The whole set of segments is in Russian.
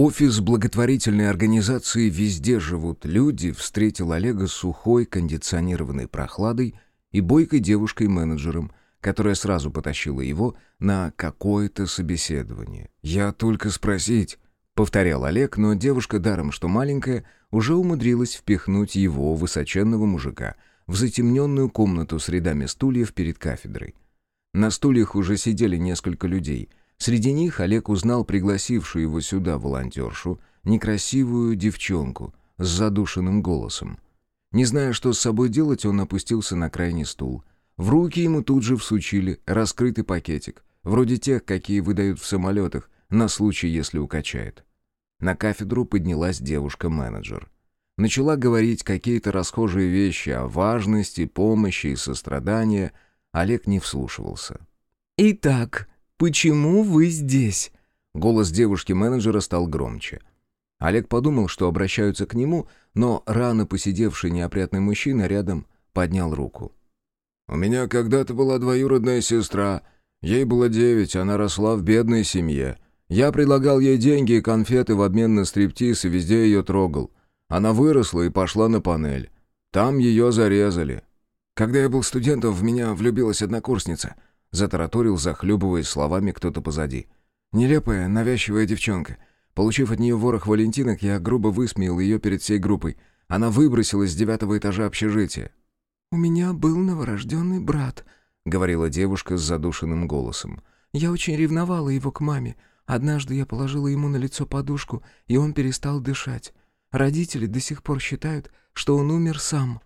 Офис благотворительной организации «Везде живут люди» встретил Олега сухой, кондиционированной прохладой и бойкой девушкой-менеджером, которая сразу потащила его на какое-то собеседование. «Я только спросить», — повторял Олег, но девушка, даром что маленькая, уже умудрилась впихнуть его, высоченного мужика, в затемненную комнату с рядами стульев перед кафедрой. На стульях уже сидели несколько людей — Среди них Олег узнал пригласившую его сюда волонтершу, некрасивую девчонку с задушенным голосом. Не зная, что с собой делать, он опустился на крайний стул. В руки ему тут же всучили раскрытый пакетик, вроде тех, какие выдают в самолетах, на случай, если укачает. На кафедру поднялась девушка-менеджер. Начала говорить какие-то расхожие вещи о важности, помощи и сострадании. Олег не вслушивался. «Итак», «Почему вы здесь?» Голос девушки-менеджера стал громче. Олег подумал, что обращаются к нему, но рано посидевший неопрятный мужчина рядом поднял руку. «У меня когда-то была двоюродная сестра. Ей было девять, она росла в бедной семье. Я предлагал ей деньги и конфеты в обмен на стриптиз и везде ее трогал. Она выросла и пошла на панель. Там ее зарезали. Когда я был студентом, в меня влюбилась однокурсница — Затараторил, захлебываясь словами кто-то позади. «Нелепая, навязчивая девчонка. Получив от нее ворох валентинок, я грубо высмеял ее перед всей группой. Она выбросилась с девятого этажа общежития». «У меня был новорожденный брат», — говорила девушка с задушенным голосом. «Я очень ревновала его к маме. Однажды я положила ему на лицо подушку, и он перестал дышать. Родители до сих пор считают, что он умер сам».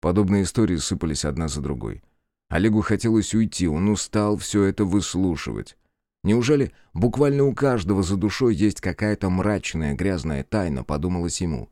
Подобные истории сыпались одна за другой. Олегу хотелось уйти, он устал все это выслушивать. Неужели буквально у каждого за душой есть какая-то мрачная, грязная тайна, подумалось ему.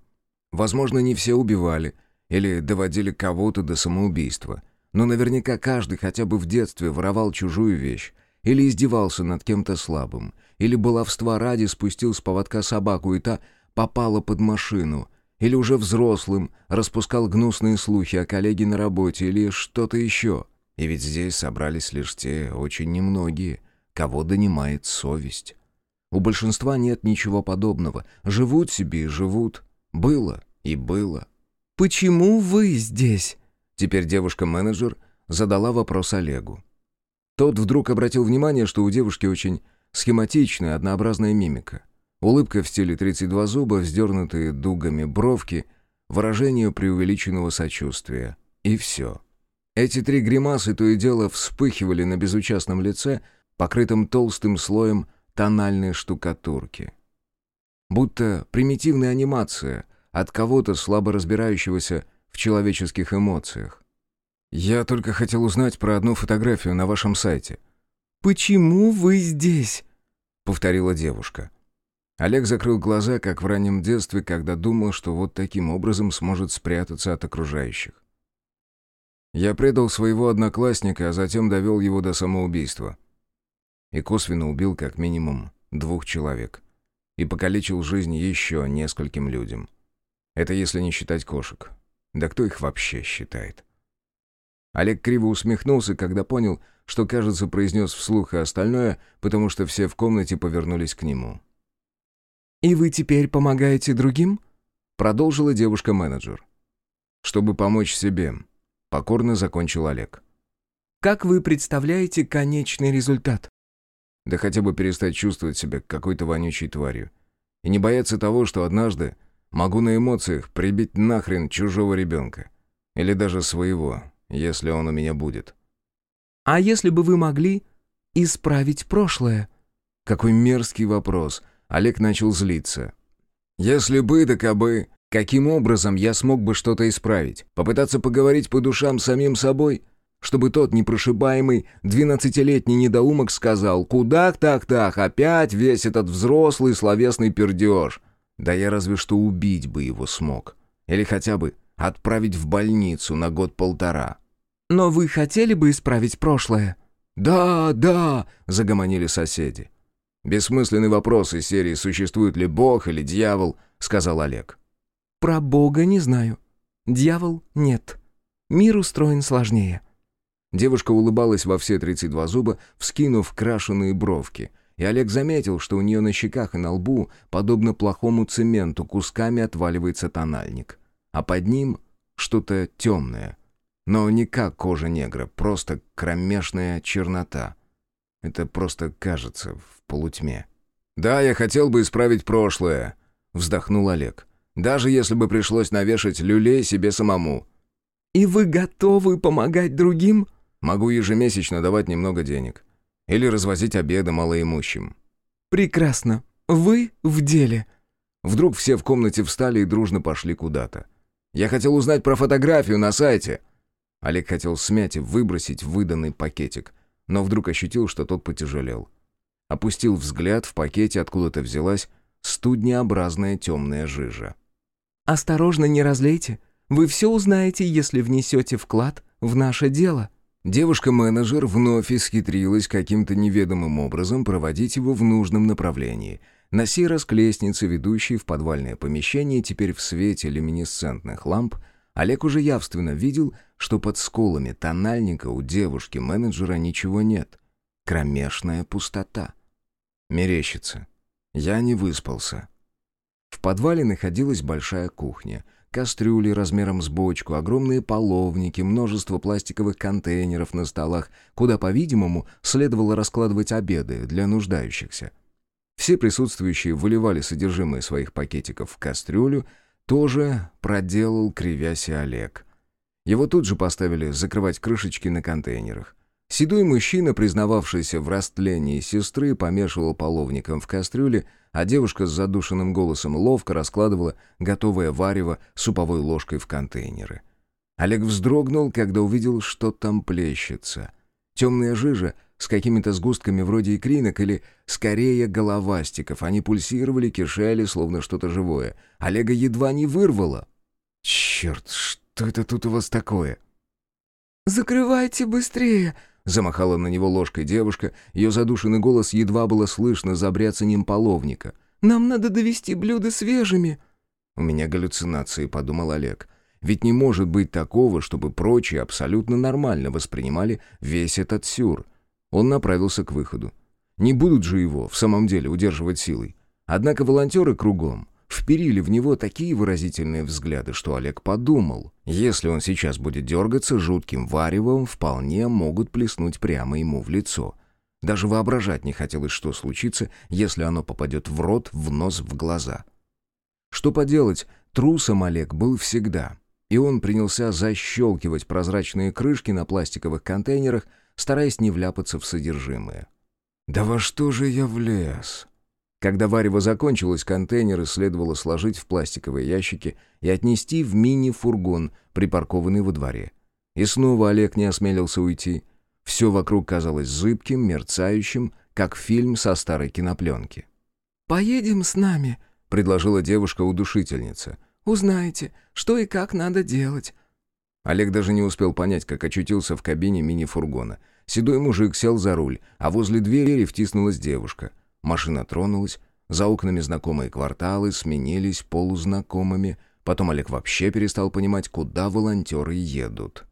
Возможно, не все убивали или доводили кого-то до самоубийства. Но наверняка каждый хотя бы в детстве воровал чужую вещь, или издевался над кем-то слабым, или баловства ради спустил с поводка собаку, и та попала под машину, или уже взрослым распускал гнусные слухи о коллеге на работе, или что-то еще — и ведь здесь собрались лишь те очень немногие, кого донимает совесть. У большинства нет ничего подобного. Живут себе и живут. Было и было. «Почему вы здесь?» Теперь девушка-менеджер задала вопрос Олегу. Тот вдруг обратил внимание, что у девушки очень схематичная, однообразная мимика. Улыбка в стиле 32 зуба, вздернутые дугами бровки, выражение преувеличенного сочувствия. И все. Эти три гримасы то и дело вспыхивали на безучастном лице, покрытом толстым слоем тональной штукатурки. Будто примитивная анимация от кого-то слабо разбирающегося в человеческих эмоциях. «Я только хотел узнать про одну фотографию на вашем сайте». «Почему вы здесь?» — повторила девушка. Олег закрыл глаза, как в раннем детстве, когда думал, что вот таким образом сможет спрятаться от окружающих. Я предал своего одноклассника, а затем довел его до самоубийства. И косвенно убил как минимум двух человек. И покалечил жизнь еще нескольким людям. Это если не считать кошек. Да кто их вообще считает? Олег криво усмехнулся, когда понял, что, кажется, произнес вслух и остальное, потому что все в комнате повернулись к нему. «И вы теперь помогаете другим?» Продолжила девушка-менеджер. «Чтобы помочь себе. Покорно закончил Олег. «Как вы представляете конечный результат?» «Да хотя бы перестать чувствовать себя какой-то вонючей тварью. И не бояться того, что однажды могу на эмоциях прибить нахрен чужого ребенка. Или даже своего, если он у меня будет». «А если бы вы могли исправить прошлое?» Какой мерзкий вопрос. Олег начал злиться. «Если бы, да кабы...» Каким образом я смог бы что-то исправить? Попытаться поговорить по душам с самим собой? Чтобы тот непрошибаемый двенадцатилетний недоумок сказал «Куда так-так, опять весь этот взрослый словесный пердеж?» Да я разве что убить бы его смог. Или хотя бы отправить в больницу на год-полтора. «Но вы хотели бы исправить прошлое?» «Да, да!» — загомонили соседи. «Бессмысленный вопрос из серии «Существует ли Бог или дьявол?» — сказал Олег. Про Бога не знаю. Дьявол нет. Мир устроен сложнее». Девушка улыбалась во все 32 зуба, вскинув крашеные бровки, и Олег заметил, что у нее на щеках и на лбу, подобно плохому цементу, кусками отваливается тональник. А под ним что-то темное. Но не как кожа негра, просто кромешная чернота. Это просто кажется в полутьме. «Да, я хотел бы исправить прошлое», — вздохнул Олег. «Даже если бы пришлось навешать люлей себе самому». «И вы готовы помогать другим?» «Могу ежемесячно давать немного денег. Или развозить обеды малоимущим». «Прекрасно. Вы в деле». Вдруг все в комнате встали и дружно пошли куда-то. «Я хотел узнать про фотографию на сайте». Олег хотел смять и выбросить выданный пакетик, но вдруг ощутил, что тот потяжелел. Опустил взгляд, в пакете откуда-то взялась студнеобразная темная жижа. «Осторожно, не разлейте. Вы все узнаете, если внесете вклад в наше дело». Девушка-менеджер вновь исхитрилась каким-то неведомым образом проводить его в нужном направлении. На сей раз к лестнице, ведущей в подвальное помещение, теперь в свете люминесцентных ламп, Олег уже явственно видел, что под сколами тональника у девушки-менеджера ничего нет. Кромешная пустота. Мерещится. Я не выспался. В подвале находилась большая кухня — Кастрюли размером с бочку, огромные половники, множество пластиковых контейнеров на столах, куда, по-видимому, следовало раскладывать обеды для нуждающихся. Все присутствующие выливали содержимое своих пакетиков в кастрюлю, тоже проделал, кривясь и Олег. Его тут же поставили закрывать крышечки на контейнерах. Седой мужчина, признававшийся в растлении сестры, помешивал половником в кастрюле, а девушка с задушенным голосом ловко раскладывала готовое варево суповой ложкой в контейнеры. Олег вздрогнул, когда увидел, что там плещется. Темная жижа с какими-то сгустками вроде икринок или, скорее, головастиков. Они пульсировали, кишели, словно что-то живое. Олега едва не вырвало. «Черт, что это тут у вас такое?» «Закрывайте быстрее!» Замахала на него ложкой девушка, ее задушенный голос едва было слышно за бряцанием половника. «Нам надо довести блюда свежими». «У меня галлюцинации», — подумал Олег. «Ведь не может быть такого, чтобы прочие абсолютно нормально воспринимали весь этот сюр». Он направился к выходу. Не будут же его в самом деле удерживать силой. Однако волонтеры кругом вперили в него такие выразительные взгляды, что Олег подумал, если он сейчас будет дергаться, жутким варевом вполне могут плеснуть прямо ему в лицо. Даже воображать не хотелось, что случится, если оно попадет в рот, в нос, в глаза. Что поделать, трусом Олег был всегда, и он принялся защелкивать прозрачные крышки на пластиковых контейнерах, стараясь не вляпаться в содержимое. «Да во что же я влез?» Когда варево закончилось, контейнеры следовало сложить в пластиковые ящики и отнести в мини-фургон, припаркованный во дворе. И снова Олег не осмелился уйти. Все вокруг казалось зыбким, мерцающим, как фильм со старой кинопленки. «Поедем с нами», — предложила девушка-удушительница. «Узнаете, что и как надо делать». Олег даже не успел понять, как очутился в кабине мини-фургона. Седой мужик сел за руль, а возле двери втиснулась девушка. Машина тронулась, за окнами знакомые кварталы сменились полузнакомыми, потом Олег вообще перестал понимать, куда волонтеры едут.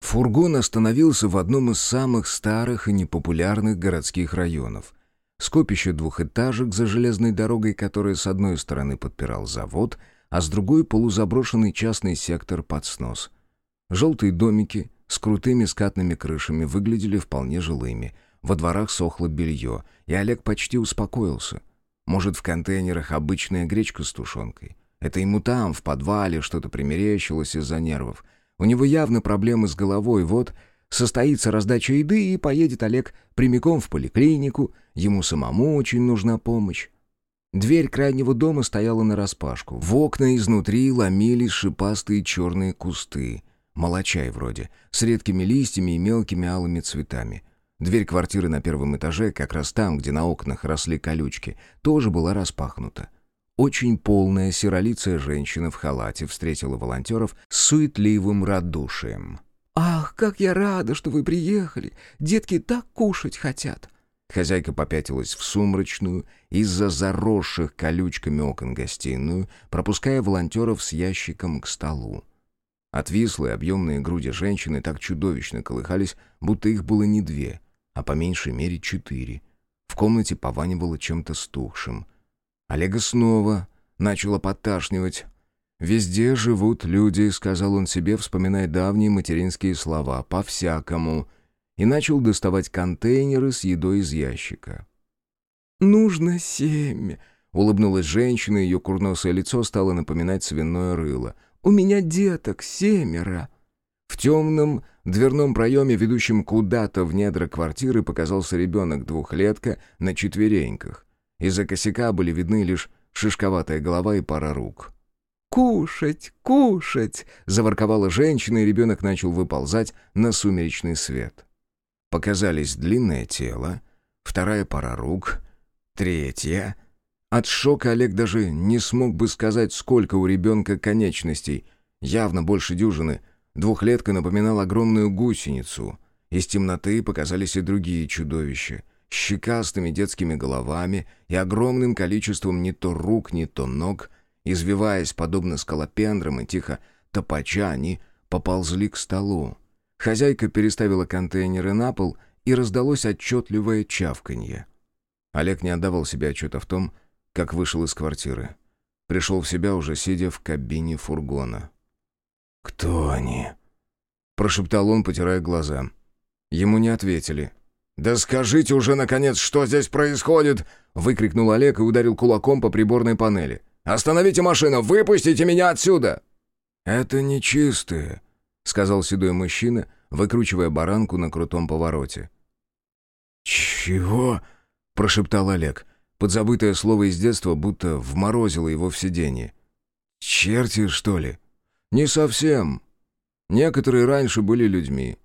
Фургон остановился в одном из самых старых и непопулярных городских районов. Скопище двухэтажек за железной дорогой, которая с одной стороны подпирал завод, а с другой полузаброшенный частный сектор под снос. Желтые домики с крутыми скатными крышами выглядели вполне жилыми — во дворах сохло белье, и Олег почти успокоился. Может, в контейнерах обычная гречка с тушенкой. Это ему там, в подвале, что-то примерещилось из-за нервов. У него явно проблемы с головой, вот состоится раздача еды, и поедет Олег прямиком в поликлинику, ему самому очень нужна помощь. Дверь крайнего дома стояла нараспашку. В окна изнутри ломились шипастые черные кусты. Молочай вроде, с редкими листьями и мелкими алыми цветами. Дверь квартиры на первом этаже, как раз там, где на окнах росли колючки, тоже была распахнута. Очень полная серолицая женщина в халате встретила волонтеров с суетливым радушием. «Ах, как я рада, что вы приехали! Детки так кушать хотят!» Хозяйка попятилась в сумрачную, из-за заросших колючками окон гостиную, пропуская волонтеров с ящиком к столу. Отвислые объемные груди женщины так чудовищно колыхались, будто их было не две — а по меньшей мере четыре. В комнате пованивало чем-то стухшим. Олега снова начало подташнивать. «Везде живут люди», — сказал он себе, вспоминая давние материнские слова, «по-всякому», и начал доставать контейнеры с едой из ящика. «Нужно семь», — улыбнулась женщина, ее курносое лицо стало напоминать свиное рыло. «У меня деток семеро». В темном дверном проеме, ведущем куда-то в недра квартиры, показался ребенок-двухлетка на четвереньках. Из-за косяка были видны лишь шишковатая голова и пара рук. «Кушать, кушать!» — заворковала женщина, и ребенок начал выползать на сумеречный свет. Показались длинное тело, вторая пара рук, третья. От шока Олег даже не смог бы сказать, сколько у ребенка конечностей. Явно больше дюжины. Двухлетка напоминала огромную гусеницу. Из темноты показались и другие чудовища щекастыми детскими головами и огромным количеством не то рук, не то ног, извиваясь, подобно скалопендрам и тихо топача, они поползли к столу. Хозяйка переставила контейнеры на пол, и раздалось отчетливое чавканье. Олег не отдавал себе отчета в том, как вышел из квартиры. Пришел в себя, уже сидя в кабине фургона. «Кто они?» — прошептал он, потирая глаза. Ему не ответили. «Да скажите уже, наконец, что здесь происходит!» — выкрикнул Олег и ударил кулаком по приборной панели. «Остановите машину! Выпустите меня отсюда!» «Это нечистые», — сказал седой мужчина, выкручивая баранку на крутом повороте. «Чего?» — прошептал Олег. Подзабытое слово из детства будто вморозило его в сиденье. «Черти, что ли?» «Не совсем. Некоторые раньше были людьми.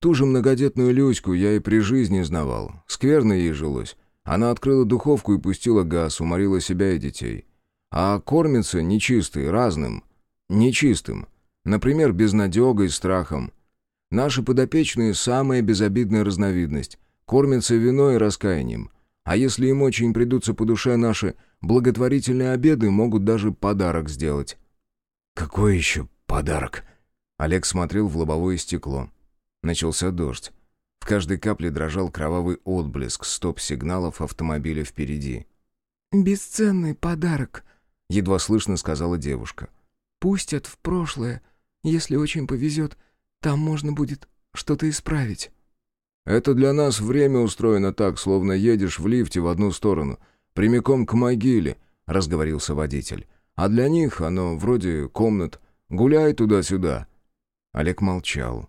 Ту же многодетную Люську я и при жизни знавал. Скверно ей жилось. Она открыла духовку и пустила газ, уморила себя и детей. А кормится нечистой, разным. Нечистым. Например, безнадегой, страхом. Наши подопечные – самая безобидная разновидность. Кормятся виной и раскаянием. А если им очень придутся по душе наши благотворительные обеды, могут даже подарок сделать. «Какой еще подарок?» Олег смотрел в лобовое стекло. Начался дождь. В каждой капле дрожал кровавый отблеск стоп-сигналов автомобиля впереди. «Бесценный подарок», — едва слышно сказала девушка. «Пустят в прошлое. Если очень повезет, там можно будет что-то исправить». «Это для нас время устроено так, словно едешь в лифте в одну сторону, прямиком к могиле», — разговорился водитель. «А для них оно вроде комнат. Гуляй туда-сюда». Олег молчал.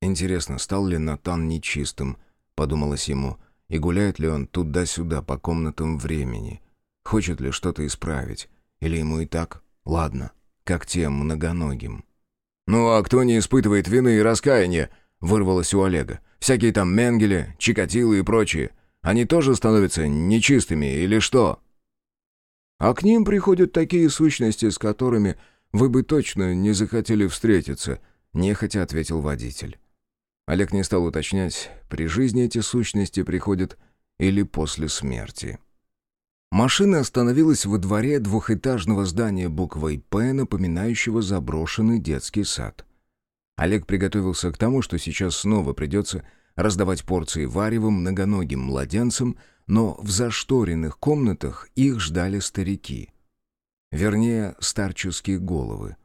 Интересно, стал ли Натан нечистым, подумалось ему, и гуляет ли он туда-сюда по комнатам времени? Хочет ли что-то исправить? Или ему и так? Ладно, как тем многоногим. «Ну а кто не испытывает вины и раскаяния?» — вырвалось у Олега. «Всякие там Менгеле, Чикатило и прочие. Они тоже становятся нечистыми или что?» «А к ним приходят такие сущности, с которыми вы бы точно не захотели встретиться», — нехотя ответил водитель. Олег не стал уточнять, при жизни эти сущности приходят или после смерти. Машина остановилась во дворе двухэтажного здания буквой «П», напоминающего заброшенный детский сад. Олег приготовился к тому, что сейчас снова придется раздавать порции варева многоногим младенцам, но в зашторенных комнатах их ждали старики. Вернее, старческие головы.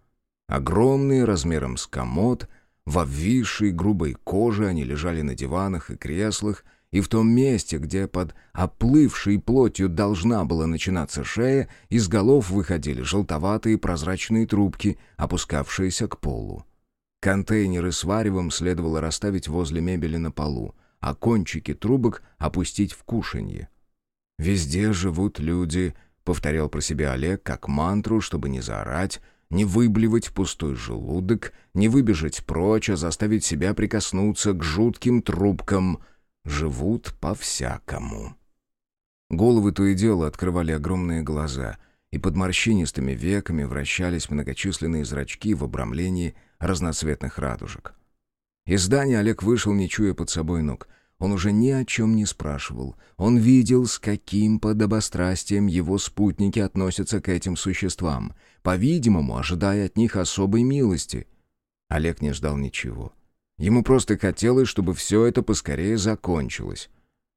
Огромные, размером с комод, в обвисшей грубой коже они лежали на диванах и креслах, и в том месте, где под оплывшей плотью должна была начинаться шея, из голов выходили желтоватые прозрачные трубки, опускавшиеся к полу. Контейнеры с варевом следовало расставить возле мебели на полу, а кончики трубок опустить в кушанье. «Везде живут люди», — повторял про себя Олег, как мантру, чтобы не заорать, не выблевать пустой желудок, не выбежать прочь, а заставить себя прикоснуться к жутким трубкам. Живут по-всякому. Головы то и дело открывали огромные глаза, и под морщинистыми веками вращались многочисленные зрачки в обрамлении разноцветных радужек. Из здания Олег вышел, не чуя под собой ног. Он уже ни о чем не спрашивал. Он видел, с каким подобострастием его спутники относятся к этим существам, по-видимому, ожидая от них особой милости. Олег не ждал ничего. Ему просто хотелось, чтобы все это поскорее закончилось.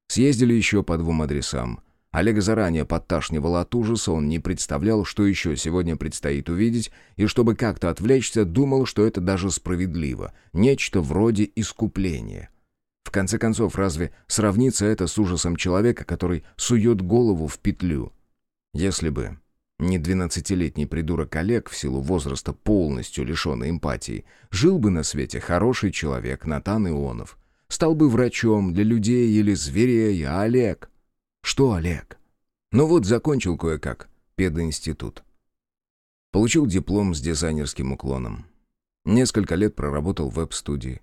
Съездили еще по двум адресам. Олега заранее подташнивало от ужаса, он не представлял, что еще сегодня предстоит увидеть, и чтобы как-то отвлечься, думал, что это даже справедливо, нечто вроде искупления. В конце концов, разве сравнится это с ужасом человека, который сует голову в петлю? Если бы не двенадцатилетний придурок Олег, в силу возраста полностью лишенный эмпатии, жил бы на свете хороший человек Натан Ионов. Стал бы врачом для людей или зверей, а Олег... Что Олег? Ну вот, закончил кое-как пединститут. Получил диплом с дизайнерским уклоном. Несколько лет проработал в веб-студии.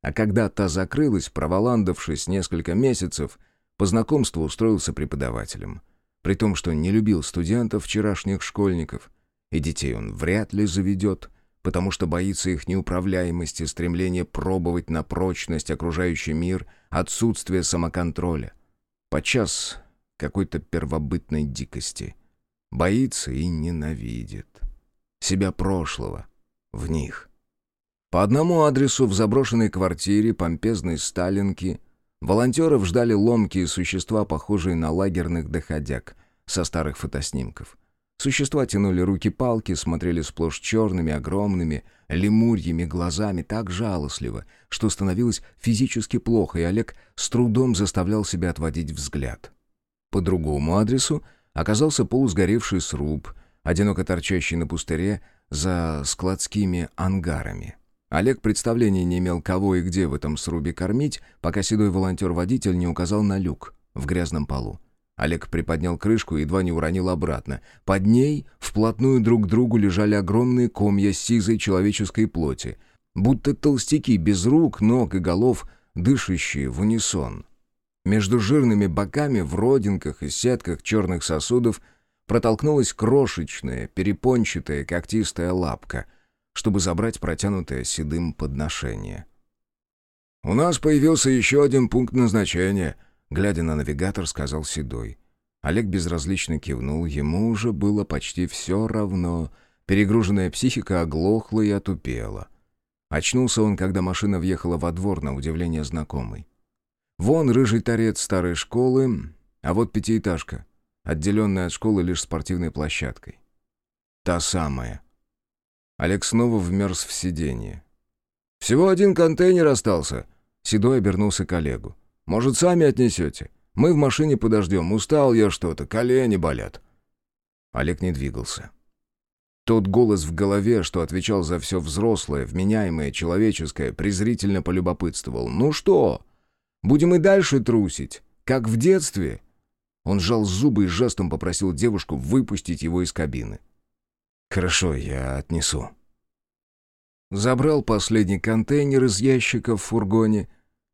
А когда та закрылась, проволандавшись несколько месяцев, по знакомству устроился преподавателем — при том, что не любил студентов, вчерашних школьников, и детей он вряд ли заведет, потому что боится их неуправляемости, стремления пробовать на прочность окружающий мир, отсутствие самоконтроля. Подчас какой-то первобытной дикости. Боится и ненавидит. Себя прошлого. В них. По одному адресу в заброшенной квартире помпезной Сталинки – Волонтеров ждали ломкие существа, похожие на лагерных доходяг, со старых фотоснимков. Существа тянули руки-палки, смотрели сплошь черными, огромными, лемурьими глазами так жалостливо, что становилось физически плохо, и Олег с трудом заставлял себя отводить взгляд. По другому адресу оказался полусгоревший сруб, одиноко торчащий на пустыре за складскими ангарами. Олег представления не имел, кого и где в этом срубе кормить, пока седой волонтер-водитель не указал на люк в грязном полу. Олег приподнял крышку и едва не уронил обратно. Под ней вплотную друг к другу лежали огромные комья сизой человеческой плоти, будто толстяки без рук, ног и голов, дышащие в унисон. Между жирными боками в родинках и сетках черных сосудов протолкнулась крошечная, перепончатая когтистая лапка — чтобы забрать протянутое седым подношение. «У нас появился еще один пункт назначения», — глядя на навигатор, сказал Седой. Олег безразлично кивнул, ему уже было почти все равно. Перегруженная психика оглохла и отупела. Очнулся он, когда машина въехала во двор, на удивление знакомый. Вон рыжий торец старой школы, а вот пятиэтажка, отделенная от школы лишь спортивной площадкой. Та самая, Олег снова вмерз в сиденье. «Всего один контейнер остался», — Седой обернулся к Олегу. «Может, сами отнесете? Мы в машине подождем. Устал я что-то, колени болят». Олег не двигался. Тот голос в голове, что отвечал за все взрослое, вменяемое, человеческое, презрительно полюбопытствовал. «Ну что? Будем и дальше трусить, как в детстве?» Он сжал зубы и жестом попросил девушку выпустить его из кабины. «Хорошо, я отнесу». Забрал последний контейнер из ящика в фургоне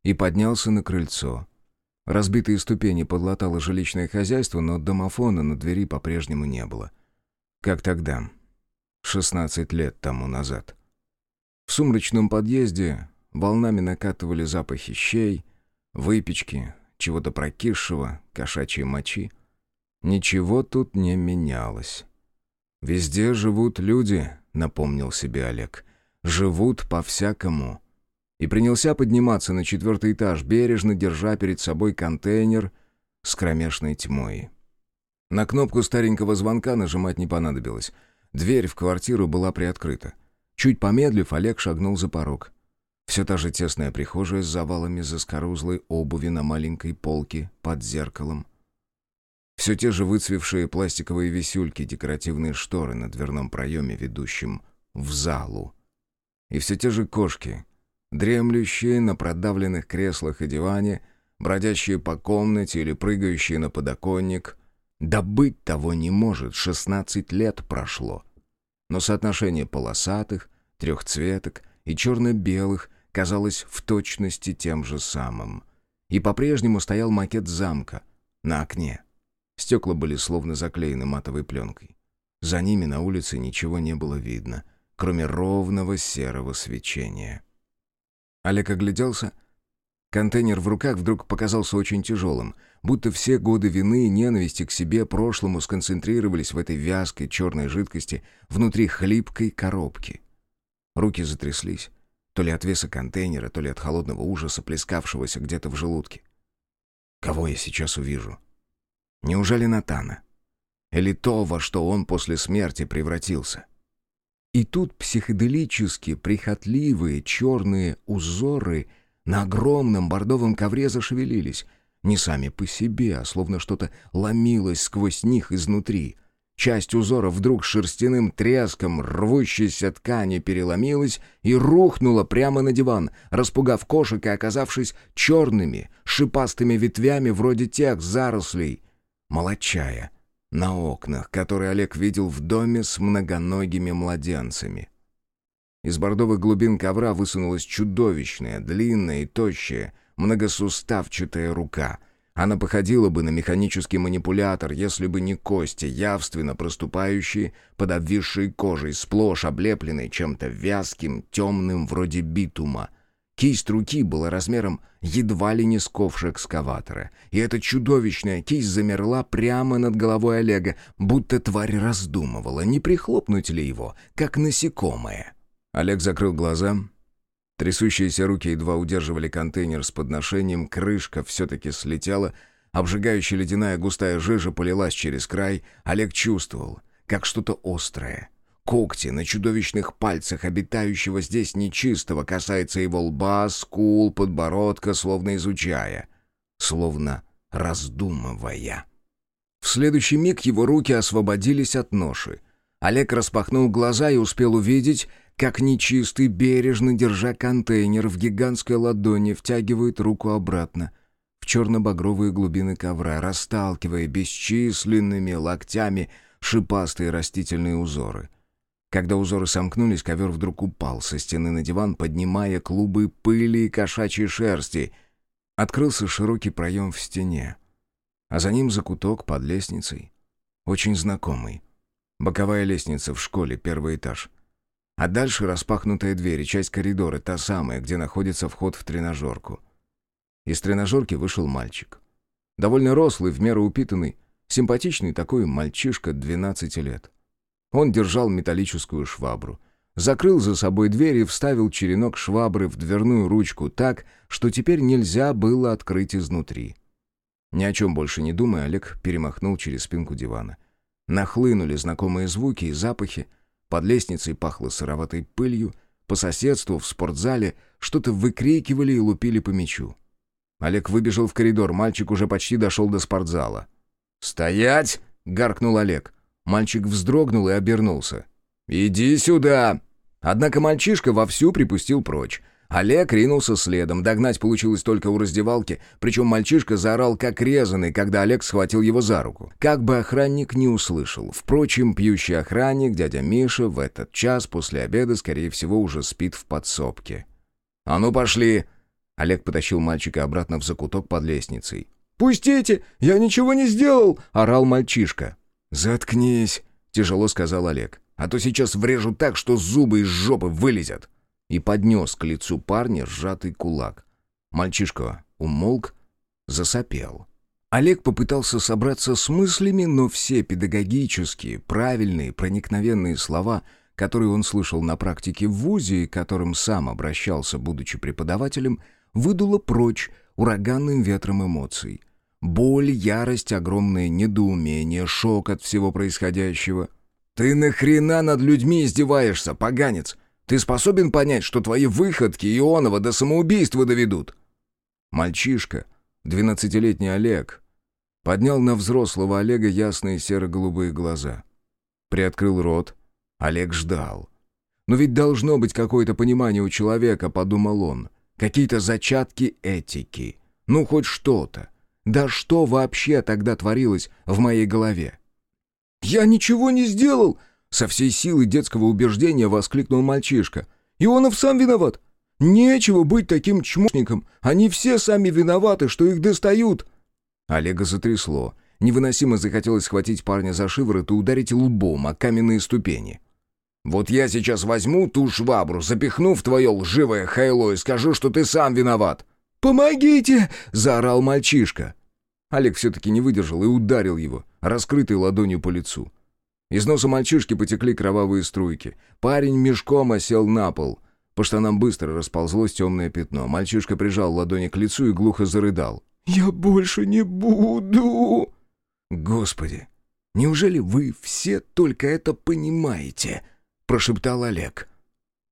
и поднялся на крыльцо. Разбитые ступени подлатало жилищное хозяйство, но домофона на двери по-прежнему не было. Как тогда, 16 лет тому назад. В сумрачном подъезде волнами накатывали запахи щей, выпечки, чего-то прокисшего, кошачьей мочи. Ничего тут не менялось. «Везде живут люди», — напомнил себе Олег. «Живут по-всякому». И принялся подниматься на четвертый этаж, бережно держа перед собой контейнер с кромешной тьмой. На кнопку старенького звонка нажимать не понадобилось. Дверь в квартиру была приоткрыта. Чуть помедлив, Олег шагнул за порог. Все та же тесная прихожая с завалами заскорузлой обуви на маленькой полке под зеркалом. Все те же выцвевшие пластиковые висюльки, декоративные шторы на дверном проеме, ведущем в залу. И все те же кошки, дремлющие на продавленных креслах и диване, бродящие по комнате или прыгающие на подоконник. Да быть того не может, шестнадцать лет прошло. Но соотношение полосатых, трехцветок и черно-белых казалось в точности тем же самым. И по-прежнему стоял макет замка на окне. Стекла были словно заклеены матовой пленкой. За ними на улице ничего не было видно, кроме ровного серого свечения. Олег огляделся. Контейнер в руках вдруг показался очень тяжелым, будто все годы вины и ненависти к себе прошлому сконцентрировались в этой вязкой черной жидкости внутри хлипкой коробки. Руки затряслись, то ли от веса контейнера, то ли от холодного ужаса, плескавшегося где-то в желудке. Кого я сейчас увижу? Неужели Натана? Или то, во что он после смерти превратился? И тут психоделически прихотливые черные узоры на огромном бордовом ковре зашевелились, не сами по себе, а словно что-то ломилось сквозь них изнутри. Часть узора вдруг шерстяным треском рвущейся ткани переломилась и рухнула прямо на диван, распугав кошек и оказавшись черными, шипастыми ветвями вроде тех зарослей. Молочая — на окнах, которые Олег видел в доме с многоногими младенцами. Из бордовых глубин ковра высунулась чудовищная, длинная и тощая, многосуставчатая рука. Она походила бы на механический манипулятор, если бы не кости, явственно проступающие под обвисшей кожей, сплошь облепленной чем-то вязким, темным, вроде битума — Кисть руки была размером едва ли не с ковш экскаватора, и эта чудовищная кисть замерла прямо над головой Олега, будто тварь раздумывала, не прихлопнуть ли его, как насекомое. Олег закрыл глаза. Трясущиеся руки едва удерживали контейнер с подношением, крышка все-таки слетела, обжигающая ледяная густая жижа полилась через край. Олег чувствовал, как что-то острое — Когти на чудовищных пальцах обитающего здесь нечистого касается его лба, скул, подбородка, словно изучая, словно раздумывая. В следующий миг его руки освободились от ноши. Олег распахнул глаза и успел увидеть, как нечистый, бережно держа контейнер в гигантской ладони, втягивает руку обратно в черно-багровые глубины ковра, расталкивая бесчисленными локтями шипастые растительные узоры — когда узоры сомкнулись, ковер вдруг упал со стены на диван, поднимая клубы пыли и кошачьей шерсти. Открылся широкий проем в стене. А за ним закуток под лестницей. Очень знакомый. Боковая лестница в школе, первый этаж. А дальше распахнутая дверь, часть коридора, та самая, где находится вход в тренажерку. Из тренажерки вышел мальчик. Довольно рослый, в меру упитанный, симпатичный такой мальчишка 12 лет. Он держал металлическую швабру. Закрыл за собой дверь и вставил черенок швабры в дверную ручку так, что теперь нельзя было открыть изнутри. Ни о чем больше не думая, Олег перемахнул через спинку дивана. Нахлынули знакомые звуки и запахи. Под лестницей пахло сыроватой пылью. По соседству в спортзале что-то выкрикивали и лупили по мячу. Олег выбежал в коридор, мальчик уже почти дошел до спортзала. «Стоять!» — гаркнул Олег. Мальчик вздрогнул и обернулся. «Иди сюда!» Однако мальчишка вовсю припустил прочь. Олег ринулся следом, догнать получилось только у раздевалки, причем мальчишка заорал как резанный, когда Олег схватил его за руку. Как бы охранник не услышал. Впрочем, пьющий охранник, дядя Миша, в этот час после обеда, скорее всего, уже спит в подсобке. «А ну пошли!» Олег потащил мальчика обратно в закуток под лестницей. «Пустите! Я ничего не сделал!» — орал мальчишка. «Заткнись», — тяжело сказал Олег. «А то сейчас врежу так, что зубы из жопы вылезят». И поднес к лицу парня сжатый кулак. Мальчишка умолк, засопел. Олег попытался собраться с мыслями, но все педагогические, правильные, проникновенные слова, которые он слышал на практике в ВУЗе и которым сам обращался, будучи преподавателем, выдуло прочь ураганным ветром эмоций. Боль, ярость, огромное недоумение, шок от всего происходящего. «Ты нахрена над людьми издеваешься, поганец? Ты способен понять, что твои выходки Ионова до самоубийства доведут?» Мальчишка, двенадцатилетний Олег, поднял на взрослого Олега ясные серо-голубые глаза. Приоткрыл рот. Олег ждал. «Но ведь должно быть какое-то понимание у человека», — подумал он. «Какие-то зачатки этики. Ну, хоть что-то. Да что вообще тогда творилось в моей голове? «Я ничего не сделал!» Со всей силы детского убеждения воскликнул мальчишка. «Ионов сам виноват! Нечего быть таким чмошником! Они все сами виноваты, что их достают!» Олега затрясло. Невыносимо захотелось схватить парня за шиворот и ударить лбом о каменные ступени. «Вот я сейчас возьму ту швабру, запихну в твое лживое хайло и скажу, что ты сам виноват!» «Помогите!» — заорал мальчишка. Олег все-таки не выдержал и ударил его, раскрытой ладонью по лицу. Из носа мальчишки потекли кровавые струйки. Парень мешком осел на пол. По штанам быстро расползлось темное пятно. Мальчишка прижал ладони к лицу и глухо зарыдал. «Я больше не буду!» «Господи, неужели вы все только это понимаете?» — прошептал Олег.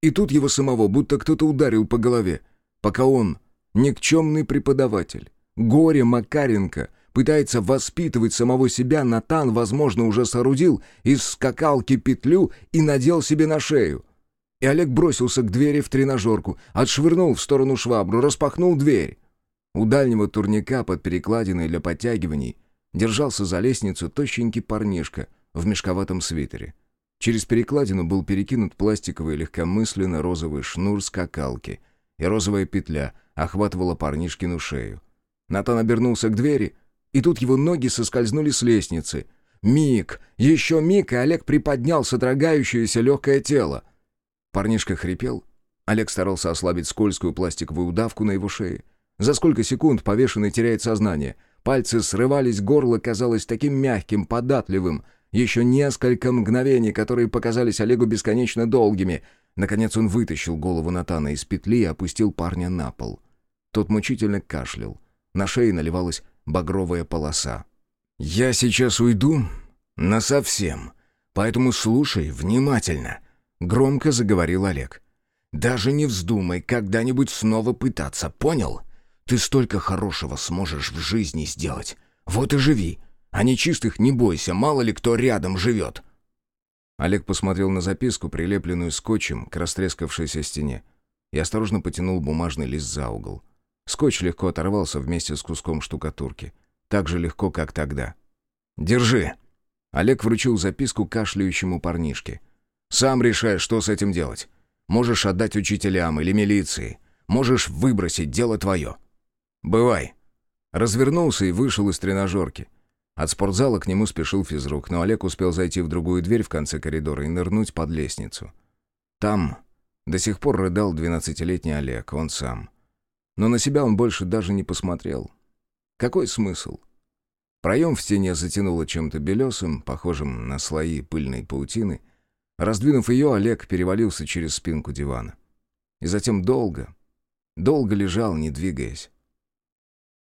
И тут его самого будто кто-то ударил по голове, пока он, никчемный преподаватель, горе Макаренко, пытается воспитывать самого себя, Натан, возможно, уже соорудил из скакалки петлю и надел себе на шею. И Олег бросился к двери в тренажерку, отшвырнул в сторону швабру, распахнул дверь. У дальнего турника под перекладиной для подтягиваний держался за лестницу тощенький парнишка в мешковатом свитере. Через перекладину был перекинут пластиковый легкомысленно розовый шнур скакалки, и розовая петля охватывала парнишкину шею. Натан обернулся к двери, и тут его ноги соскользнули с лестницы. Миг, еще миг, и Олег приподнял содрогающееся легкое тело. Парнишка хрипел. Олег старался ослабить скользкую пластиковую удавку на его шее. За сколько секунд повешенный теряет сознание. Пальцы срывались, горло казалось таким мягким, податливым — еще несколько мгновений, которые показались Олегу бесконечно долгими. Наконец он вытащил голову Натана из петли и опустил парня на пол. Тот мучительно кашлял. На шее наливалась багровая полоса. «Я сейчас уйду насовсем, поэтому слушай внимательно», — громко заговорил Олег. «Даже не вздумай когда-нибудь снова пытаться, понял? Ты столько хорошего сможешь в жизни сделать. Вот и живи. А нечистых не бойся, мало ли кто рядом живет». Олег посмотрел на записку, прилепленную скотчем к растрескавшейся стене, и осторожно потянул бумажный лист за угол. Скотч легко оторвался вместе с куском штукатурки. Так же легко, как тогда. «Держи!» Олег вручил записку кашляющему парнишке. «Сам решай, что с этим делать. Можешь отдать учителям или милиции. Можешь выбросить, дело твое. Бывай!» Развернулся и вышел из тренажерки. От спортзала к нему спешил физрук, но Олег успел зайти в другую дверь в конце коридора и нырнуть под лестницу. Там до сих пор рыдал двенадцатилетний Олег, он сам. Но на себя он больше даже не посмотрел. Какой смысл? Проем в стене затянуло чем-то белесым, похожим на слои пыльной паутины. Раздвинув ее, Олег перевалился через спинку дивана. И затем долго, долго лежал, не двигаясь.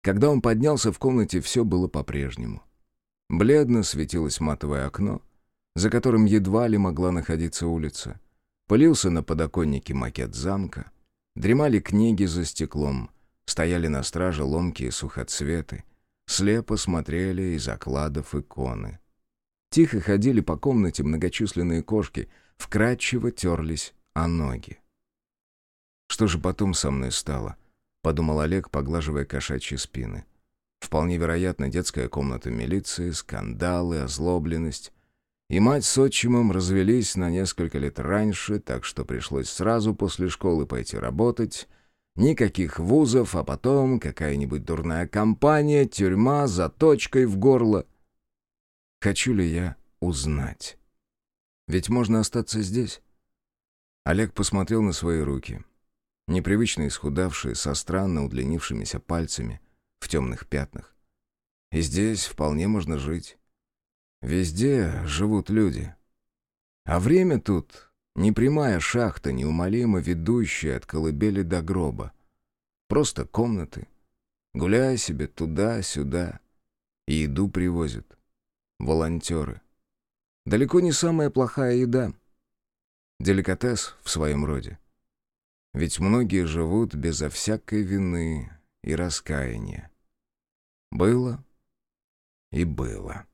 Когда он поднялся в комнате, все было по-прежнему. Бледно светилось матовое окно, за которым едва ли могла находиться улица. Пылился на подоконнике макет замка. Дремали книги за стеклом. Стояли на страже ломкие сухоцветы. Слепо смотрели из окладов иконы. Тихо ходили по комнате многочисленные кошки, вкрадчиво терлись о ноги. «Что же потом со мной стало?» — подумал Олег, поглаживая кошачьи спины. Вполне вероятно, детская комната милиции, скандалы, озлобленность. И мать с отчимом развелись на несколько лет раньше, так что пришлось сразу после школы пойти работать. Никаких вузов, а потом какая-нибудь дурная компания, тюрьма, заточкой в горло. Хочу ли я узнать? Ведь можно остаться здесь. Олег посмотрел на свои руки. Непривычно исхудавшие, со странно удлинившимися пальцами — в темных пятнах. И здесь вполне можно жить. Везде живут люди. А время тут непрямая шахта, неумолимо ведущая от колыбели до гроба. Просто комнаты. Гуляй себе туда-сюда. И еду привозят. Волонтеры. Далеко не самая плохая еда. Деликатес в своем роде. Ведь многие живут безо всякой вины и раскаяния. Было и было.